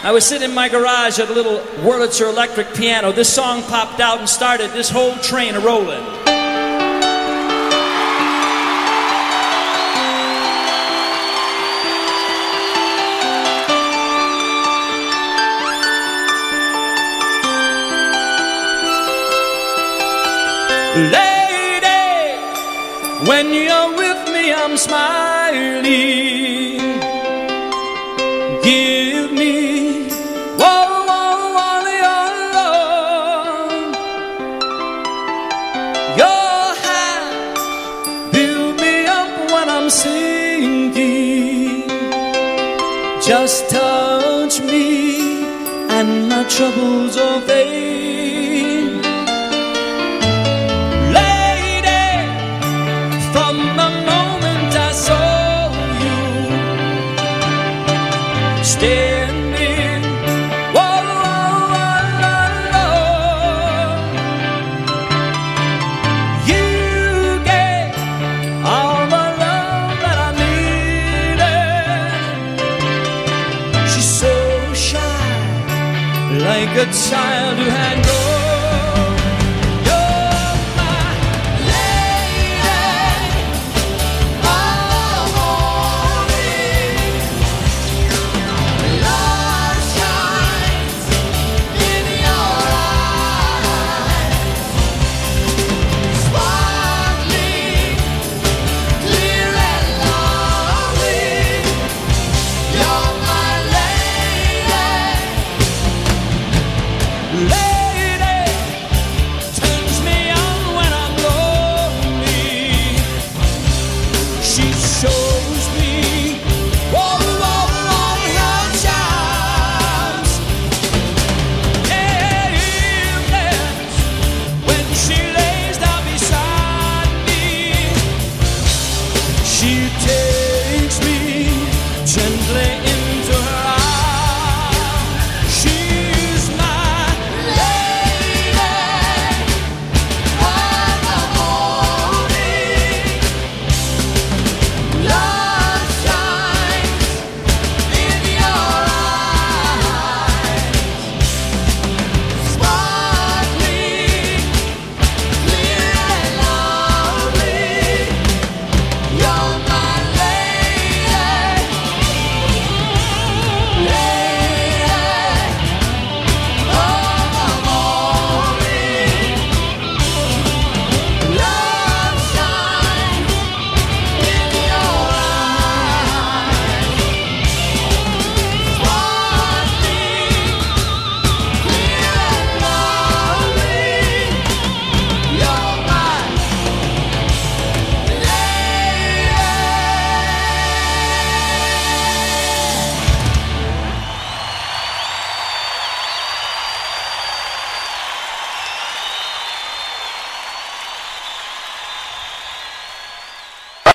I was sitting in my garage at a little Wurlitzer electric piano. This song popped out and started this whole train a rolling. Lady, when you're with me, I'm smiling. Give Just touch me, and my troubles are fade. Lady, from the moment I saw you standing like a child who had no she shows me.